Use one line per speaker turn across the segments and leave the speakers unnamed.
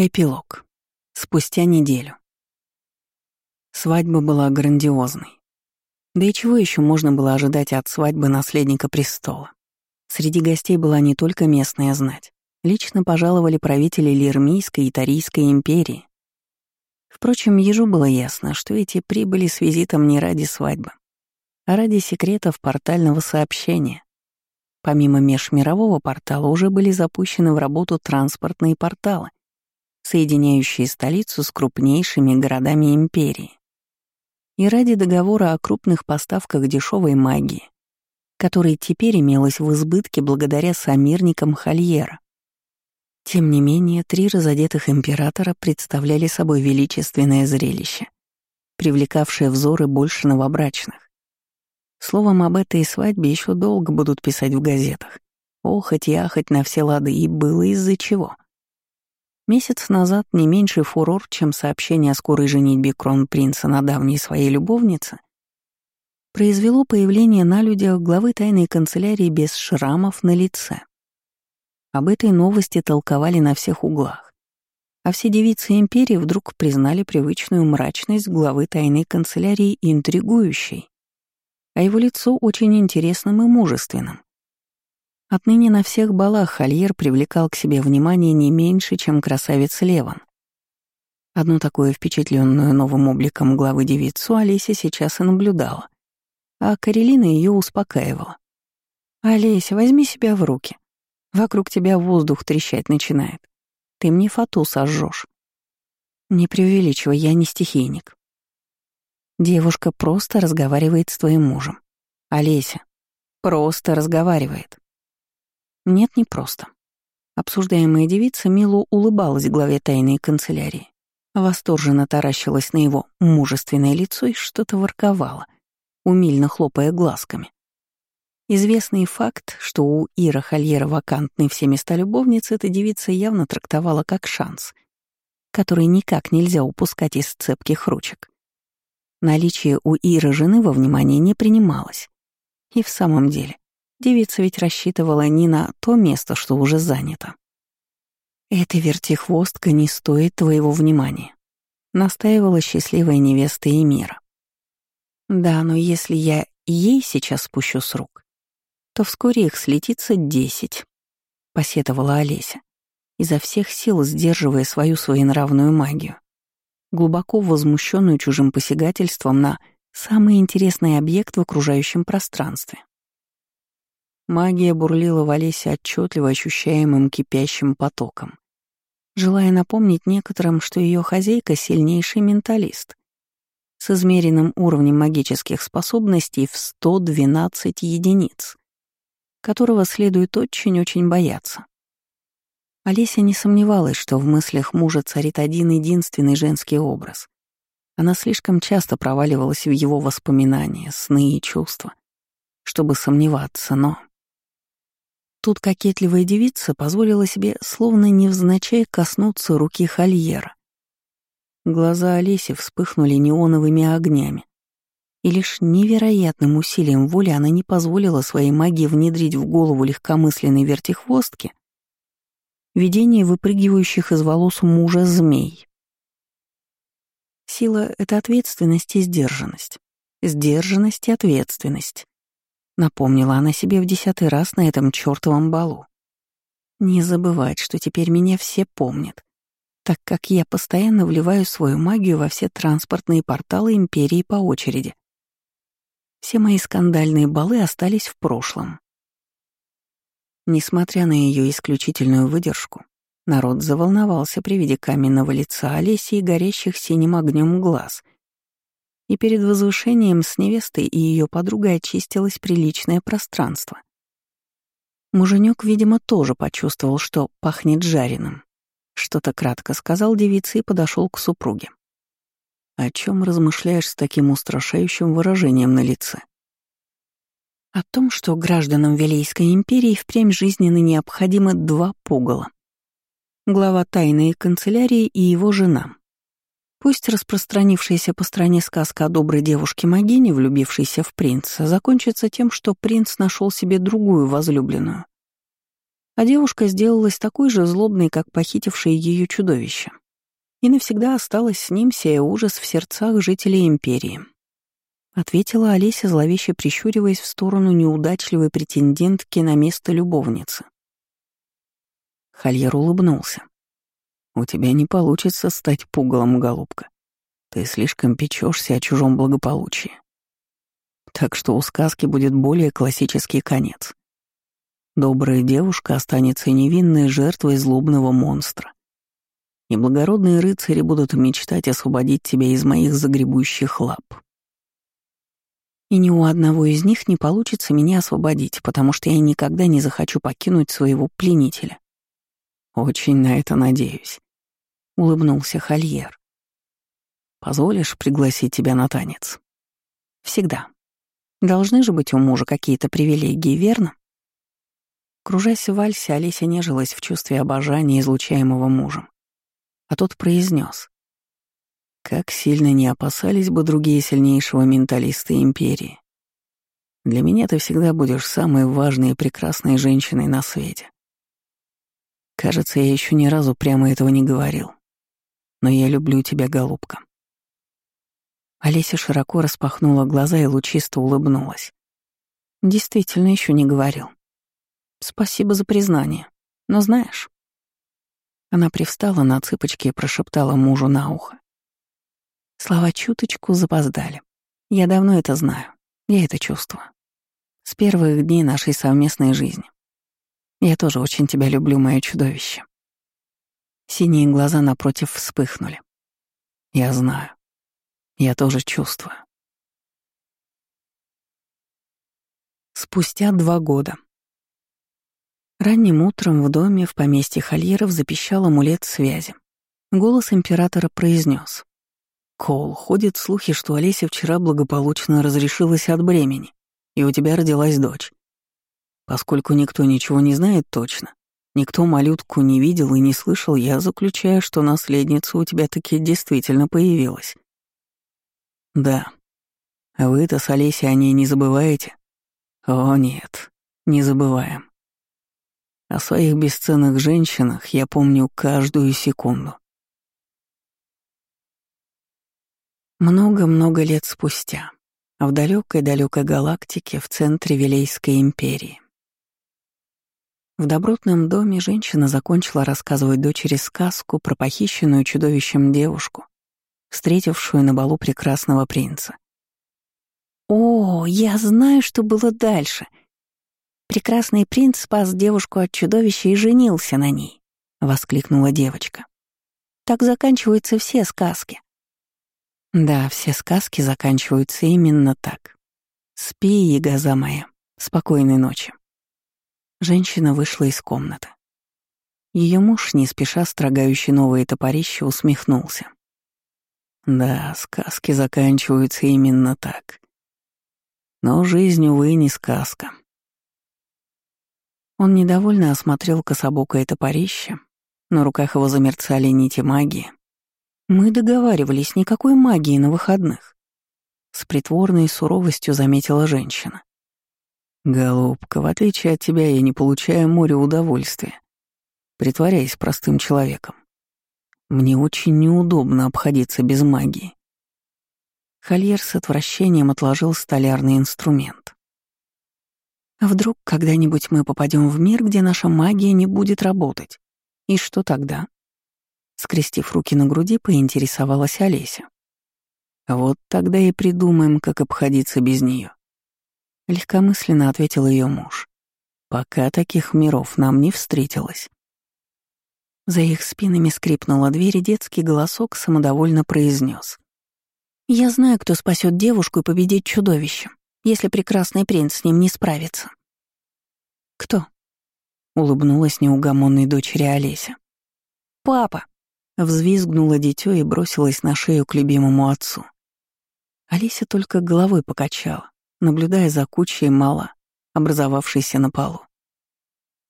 Эпилог. Спустя неделю. Свадьба была грандиозной. Да и чего еще можно было ожидать от свадьбы наследника престола? Среди гостей была не только местная знать. Лично пожаловали правители Лирмийской и Тарийской империи. Впрочем, ежу было ясно, что эти прибыли с визитом не ради свадьбы, а ради секретов портального сообщения. Помимо межмирового портала уже были запущены в работу транспортные порталы, соединяющие столицу с крупнейшими городами империи. И ради договора о крупных поставках дешевой магии, который теперь имелось в избытке благодаря самирникам Хольера. Тем не менее, три разодетых императора представляли собой величественное зрелище, привлекавшее взоры больше новобрачных. Словом, об этой свадьбе еще долго будут писать в газетах. Охоть и ахать на все лады, и было из-за чего — Месяц назад не меньший фурор, чем сообщение о скорой женитьбе кронпринца на давней своей любовнице, произвело появление на людях главы тайной канцелярии без шрамов на лице. Об этой новости толковали на всех углах, а все девицы империи вдруг признали привычную мрачность главы тайной канцелярии интригующей, а его лицо очень интересным и мужественным. Отныне на всех балах Хольер привлекал к себе внимание не меньше, чем красавец Леван. Одну такую впечатленную новым обликом главы девицу Олеся сейчас и наблюдала, а Карелина ее успокаивала. «Олеся, возьми себя в руки. Вокруг тебя воздух трещать начинает. Ты мне фату сожжешь. Не преувеличивай, я не стихийник. Девушка просто разговаривает с твоим мужем. Олеся. Просто разговаривает. Нет, не просто. Обсуждаемая девица мило улыбалась главе тайной канцелярии, восторженно таращилась на его мужественное лицо и что-то ворковала, умильно хлопая глазками. Известный факт, что у Ира Хольера вакантной все места любовницы, эта девица явно трактовала как шанс, который никак нельзя упускать из цепких ручек. Наличие у Иры жены во внимание не принималось. И в самом деле, Девица ведь рассчитывала не на то место, что уже занято. «Эта вертихвостка не стоит твоего внимания», — настаивала счастливая невеста Эмира. «Да, но если я ей сейчас спущу с рук, то вскоре их слетится десять», — посетовала Олеся, изо всех сил сдерживая свою своенравную магию, глубоко возмущенную чужим посягательством на самый интересный объект в окружающем пространстве. Магия бурлила в Олесе отчетливо ощущаемым кипящим потоком, желая напомнить некоторым, что ее хозяйка — сильнейший менталист с измеренным уровнем магических способностей в 112 единиц, которого следует очень-очень бояться. Олеся не сомневалась, что в мыслях мужа царит один единственный женский образ. Она слишком часто проваливалась в его воспоминания, сны и чувства, чтобы сомневаться, но Тут кокетливая девица позволила себе словно невзначай коснуться руки Хольера. Глаза Олеси вспыхнули неоновыми огнями, и лишь невероятным усилием воли она не позволила своей магии внедрить в голову легкомысленной вертихвостки видение выпрыгивающих из волос мужа змей. Сила — это ответственность и сдержанность. Сдержанность и ответственность. Напомнила она себе в десятый раз на этом чёртовом балу. Не забывать, что теперь меня все помнят, так как я постоянно вливаю свою магию во все транспортные порталы Империи по очереди. Все мои скандальные балы остались в прошлом. Несмотря на ее исключительную выдержку, народ заволновался при виде каменного лица Олеси и горящих синим огнем глаз — и перед возвышением с невестой и ее подругой очистилось приличное пространство. Муженек, видимо, тоже почувствовал, что пахнет жареным. Что-то кратко сказал девице и подошел к супруге. «О чем размышляешь с таким устрашающим выражением на лице?» «О том, что гражданам Вилейской империи впрямь жизненно необходимы два пугала. Глава тайной канцелярии и его жена, Пусть распространившаяся по стране сказка о доброй девушке-могине, влюбившейся в принца, закончится тем, что принц нашел себе другую возлюбленную. А девушка сделалась такой же злобной, как похитившее ее чудовище. И навсегда осталась с ним, сея ужас в сердцах жителей Империи. Ответила Олеся, зловеще прищуриваясь в сторону неудачливой претендентки на место любовницы. Хольер улыбнулся. «У тебя не получится стать пугалом, голубка. Ты слишком печешься о чужом благополучии. Так что у сказки будет более классический конец. Добрая девушка останется невинной жертвой злобного монстра. И благородные рыцари будут мечтать освободить тебя из моих загребущих лап. И ни у одного из них не получится меня освободить, потому что я никогда не захочу покинуть своего пленителя. Очень на это надеюсь. Улыбнулся Хольер. Позволишь пригласить тебя на танец? Всегда. Должны же быть у мужа какие-то привилегии, верно? Кружась в вальсе, Олеся нежилась в чувстве обожания, излучаемого мужем. А тот произнес: Как сильно не опасались бы другие сильнейшего менталиста Империи. Для меня ты всегда будешь самой важной и прекрасной женщиной на свете. Кажется, я еще ни разу прямо этого не говорил. Но я люблю тебя, голубка. Олеся широко распахнула глаза и лучисто улыбнулась. Действительно, еще не говорил. Спасибо за признание. Но знаешь... Она привстала на цыпочки и прошептала мужу на ухо. Слова чуточку запоздали. Я давно это знаю. Я это чувствую. С первых дней нашей совместной жизни. Я тоже очень тебя люблю, мое чудовище. Синие глаза напротив вспыхнули. Я знаю. Я тоже чувствую. Спустя два года. Ранним утром в доме в поместье Хольеров запищал амулет связи. Голос императора произнес: «Кол, ходят слухи, что Олеся вчера благополучно разрешилась от бремени, и у тебя родилась дочь. Поскольку никто ничего не знает точно, никто малютку не видел и не слышал, я заключаю, что наследница у тебя таки действительно появилась. Да. А вы-то с Олесей о ней не забываете? О, нет, не забываем. О своих бесценных женщинах я помню каждую секунду. Много-много лет спустя, в далекой-далекой галактике в центре Вилейской империи. В добротном доме женщина закончила рассказывать дочери сказку про похищенную чудовищем девушку, встретившую на балу прекрасного принца. «О, я знаю, что было дальше!» Прекрасный принц спас девушку от чудовища и женился на ней, — воскликнула девочка. Так заканчиваются все сказки. Да, все сказки заканчиваются именно так. Спи, ягоза моя, спокойной ночи. Женщина вышла из комнаты. Ее муж, не спеша строгающий новые топорища, усмехнулся. Да, сказки заканчиваются именно так. Но жизнь, увы, не сказка. Он недовольно осмотрел кособокое топорище. На руках его замерцали нити магии. Мы договаривались, никакой магии на выходных. С притворной суровостью заметила женщина. «Голубка, в отличие от тебя я не получаю море удовольствия. Притворяясь простым человеком. Мне очень неудобно обходиться без магии. Хольер с отвращением отложил столярный инструмент. А вдруг когда-нибудь мы попадем в мир, где наша магия не будет работать? И что тогда? Скрестив руки на груди, поинтересовалась Олеся. Вот тогда и придумаем, как обходиться без нее. Легкомысленно ответил ее муж. Пока таких миров нам не встретилось. За их спинами скрипнула дверь, и детский голосок самодовольно произнес: «Я знаю, кто спасет девушку и победит чудовище, если прекрасный принц с ним не справится». «Кто?» — улыбнулась неугомонной дочери Олеся. «Папа!» — взвизгнула дитё и бросилась на шею к любимому отцу. Олеся только головой покачала, наблюдая за кучей мала, образовавшейся на полу.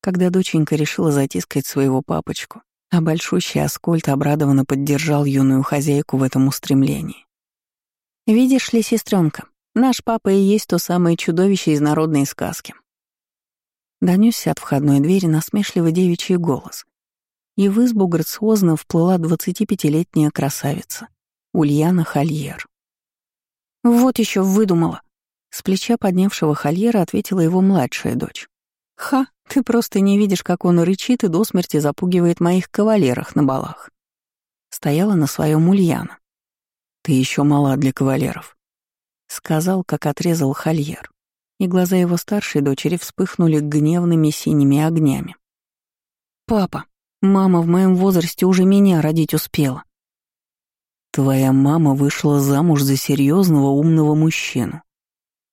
Когда доченька решила затискать своего папочку, а большущий Аскольд обрадованно поддержал юную хозяйку в этом устремлении. «Видишь ли, сестренка, наш папа и есть то самое чудовище из народной сказки». Донесся от входной двери насмешливый девичий голос. И в избу грациозно вплыла 25-летняя красавица, Ульяна Хольер. «Вот еще выдумала!» С плеча поднявшего Хольера ответила его младшая дочь. «Ха, ты просто не видишь, как он рычит и до смерти запугивает моих кавалерах на балах». Стояла на своем Ульяна. «Ты еще мала для кавалеров», — сказал, как отрезал Хольер и глаза его старшей дочери вспыхнули гневными синими огнями. «Папа, мама в моем возрасте уже меня родить успела». «Твоя мама вышла замуж за серьезного умного мужчину,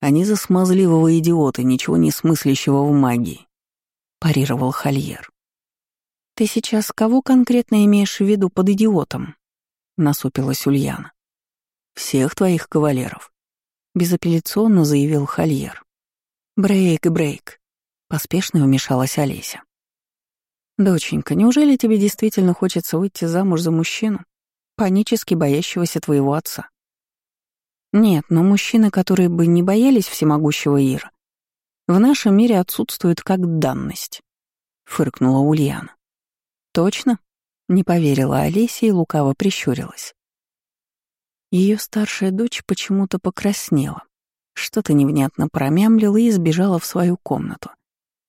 не за смазливого идиота, ничего не смыслящего в магии», — парировал Хольер. «Ты сейчас кого конкретно имеешь в виду под идиотом?» — насупилась Ульяна. «Всех твоих кавалеров», — безапелляционно заявил Хольер. «Брейк, брейк», — поспешно вмешалась Олеся. «Доченька, неужели тебе действительно хочется выйти замуж за мужчину, панически боящегося твоего отца?» «Нет, но мужчины, которые бы не боялись всемогущего Ира, в нашем мире отсутствуют как данность», — фыркнула Ульяна. «Точно?» — не поверила Олеся и лукаво прищурилась. Ее старшая дочь почему-то покраснела. Что-то невнятно промямлила и сбежала в свою комнату.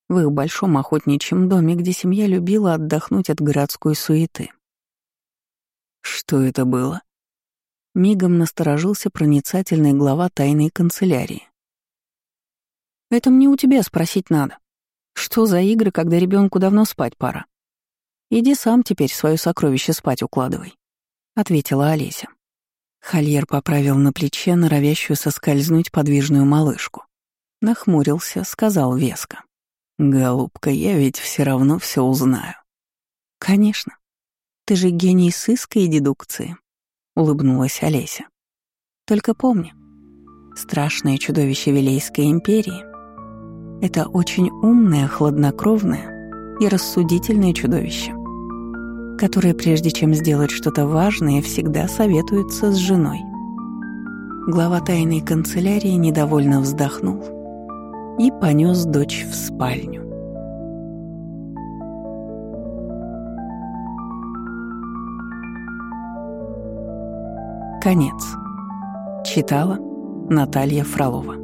В их большом охотничьем доме, где семья любила отдохнуть от городской суеты. Что это было? Мигом насторожился проницательный глава тайной канцелярии. Это мне у тебя спросить надо. Что за игры, когда ребенку давно спать пора? Иди сам теперь свое сокровище спать укладывай, ответила Олеся. Хольер поправил на плече норовящую соскользнуть подвижную малышку. Нахмурился, сказал веско. «Голубка, я ведь все равно все узнаю». «Конечно. Ты же гений сыска и дедукции», — улыбнулась Олеся. «Только помни, страшное чудовище Вилейской империи — это очень умное, хладнокровное и рассудительное чудовище которые, прежде чем сделать что-то важное, всегда советуются с женой. Глава тайной канцелярии недовольно вздохнул и понес дочь в спальню. Конец. Читала Наталья Фролова.